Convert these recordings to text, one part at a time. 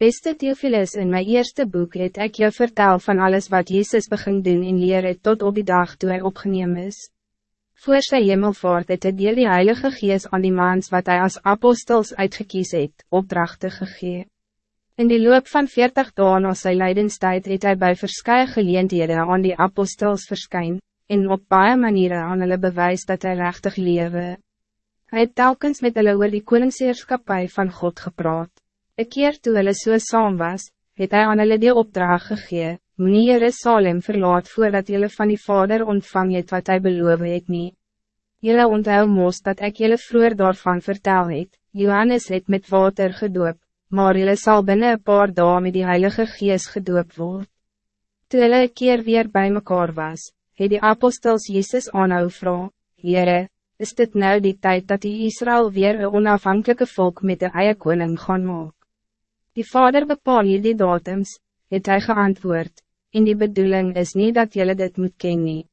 Beste Theophilus in mijn eerste boek het ik je vertel van alles wat Jezus begin doen in leren tot op die dag toe hij opgeneem is. Voor sy hemelvaart het hy deel die Heilige Gees aan die maans wat hij als apostels uitgekies het, opdrachten gegee. In die loop van 40 dagen als sy leidenstijd het hy by verskye geleendhede aan die apostels verskyn, en op baie maniere aan hulle bewys dat hij rechtig lewe. Hij het telkens met hulle oor die koningsheerskapie van God gepraat. Een keer toe hulle so saam was, het hy aan hulle die opdracht gegee, Meneer Jerusalem verlaat voordat jullie van die vader ontvang het wat hij beloof het nie. Julle onthou moos dat ik jullie vroeger daarvan vertel het, Johannes het met water gedoop, maar jullie zal binnen een paar dagen met die Heilige Geest gedoop word. Toe hulle een keer weer bij mekaar was, het die apostels Jezus aanhou vraag, Heere, is dit nou die tijd dat die Israël weer een onafhankelijke volk met de eie koning gaan maak? Die vader bepaal hier die datums, het hy geantwoord, en die bedoeling is niet dat jullie dit moet kennen.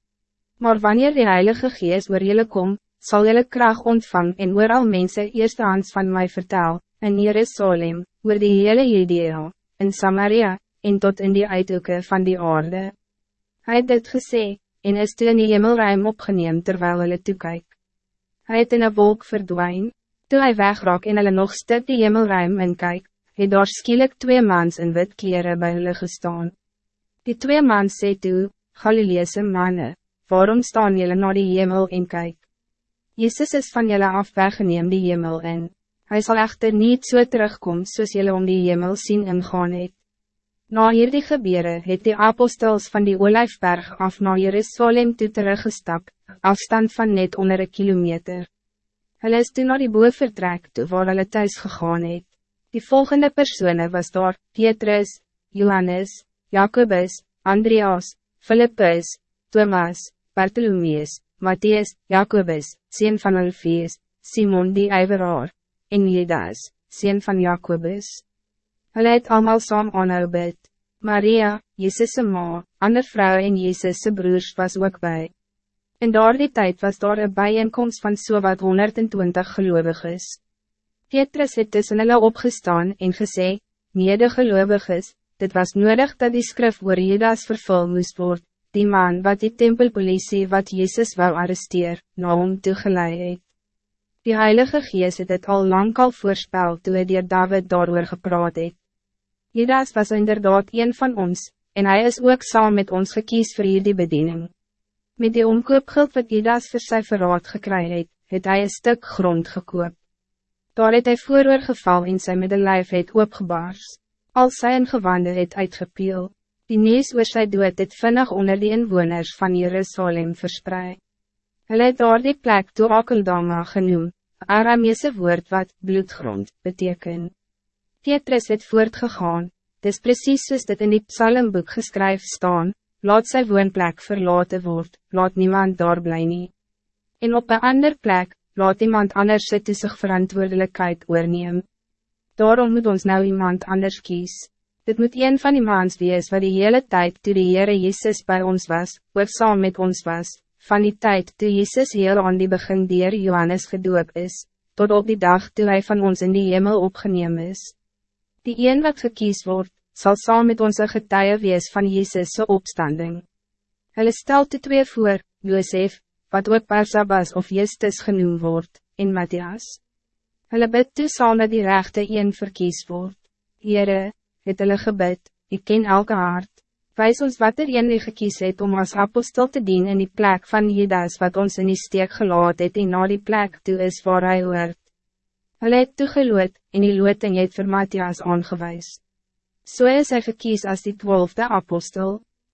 Maar wanneer die Heilige Geest oor jullie kom, zal jullie kracht ontvang en oor al mense eerstehands van mij vertel, in Jerusalem, oor die hele Judea, in Samaria, en tot in die uithoeken van die aarde. Hij het dit gesê, en is toe in die hemelruim opgeneem terwijl hulle toekyk. Hij het in een wolk verdwijn, toe hij wegraak en hulle nog stuk die hemelruim in kyk, het daar skielik twee mans in wit kleren bij hulle gestaan. Die twee mans sê toe, Galileese manne, waarom staan jullie naar die hemel en kyk? Jezus is van jullie af weggeneem die hemel in. Hij zal echter niet zo so terugkomen soos jullie om die hemel zien ingaan het. Na hierdie gebeuren het die apostels van die Olijfberg af na Jerusalem toe teruggestap, afstand van net onder een kilometer. Hulle is toen naar die boe vertrek toe waar hulle thuis gegaan het. Die volgende personen was daar, Petrus, Johannes, Jacobus, Andreas, Philippus, Thomas, Bartholomeus, Matthias, Jacobus, sien van Alfees, Simon die Iveraar, en Judas, sien van Jacobus. Hulle het allemaal saam aanhou bid. Maria, Jezus' ma, ander vrouw en Jezus' broers was ook bij. In daardie tijd was daar een bijeenkomst van so wat 120 gelovigen. Petrus het tussen hulle opgestaan en gesê, medegeloviges, dit was nodig dat die skrif oor Judas vervul moest word, die man wat die tempelpolitie wat Jezus wou arresteer, na hom toegeleid het. Die Heilige Gees het het al lang al voorspel toe hy dier David daarover gepraat het. Judas was inderdaad een van ons, en hij is ook saam met ons gekies voor hierdie bediening. Met die omkoopgeld wat Judas vir sy verraad gekry het, het hy een stuk grond gekoop. Daar het hy vooroor geval en sy middellijf het oopgebaars. Al sy ingewande het uitgepeel. Die nees oor sy dood het vinnig onder die inwoners van Jerusalem verspreid. Hulle het daar die plek toe Akeldama genoem, Aramese woord wat bloedgrond beteken. Petrus het voortgegaan, dis precies soos dit in die psalmboek geskryf staan, laat sy woonplek verlaten word, laat niemand daar bly nie. En op een ander plek, laat iemand anders sy zich verantwoordelijkheid oorneem. Daarom moet ons nou iemand anders kies. Dit moet een van die maans wees wat die hele tijd toe die Heere Jezus bij ons was, ook saam met ons was, van die tijd toe Jezus heel aan die begin dier Johannes gedoop is, tot op die dag toe hij van ons in die hemel opgeneem is. Die een wat gekies wordt, zal saam met onze getuie wees van Jezus' opstanding. Hulle stelt de twee voor, Joseph, wat ook Barsabas of Justus genoemd wordt, in Matthias. Hulle bid toe saam dat die rechte een verkies word. Heere, het hulle gebid, ik ken elke hart. Wijs ons wat er een gekies het om als apostel te dienen in die plek van Judas wat ons in die steek gelaat het en na die plek toe is waar hy hoort. Hulle het toegeloot en die looting het vir Matthias aangewijs. So is hy gekies als die twaalfde apostel.